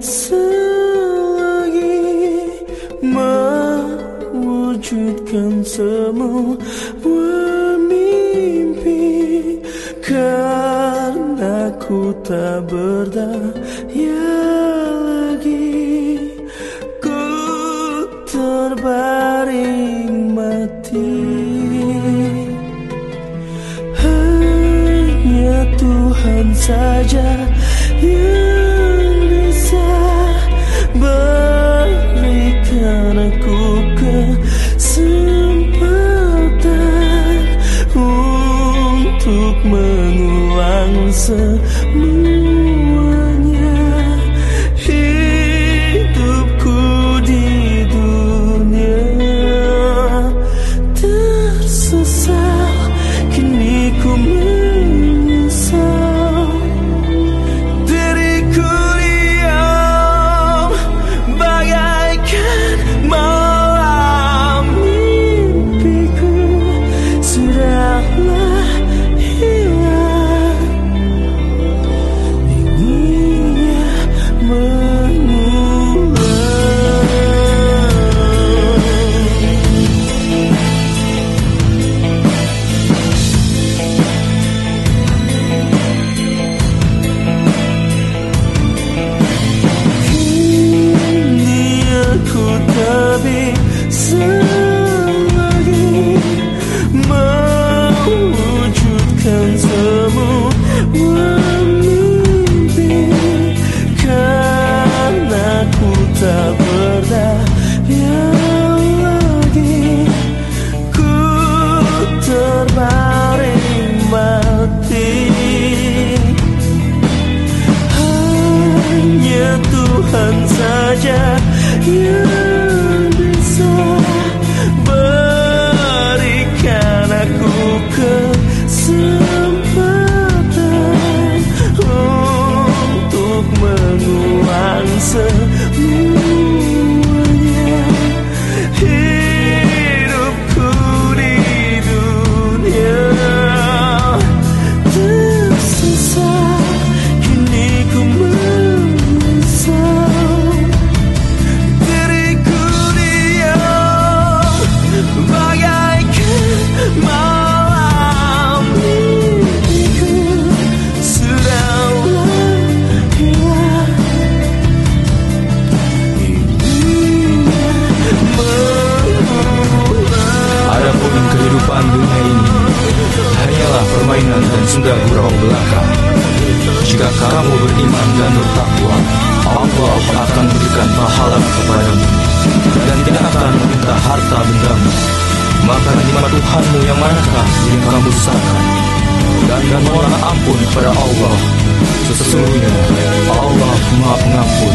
selagi mewujudkan semua mimpi karena ku tak berdaya lagi ku terbaring mati. Hanya Tuhan saja yang 思 yang Jika kamu beriman dan bertakwa, Allah akan berikan pahala kepadamu dan tidak akan meminta harta bendamu. Maka nikmat Tuhanmu yang manakah yang kamu dustakan? Dan dan mohonlah ampun kepada Allah. Sesungguhnya Allah Maha Pengampun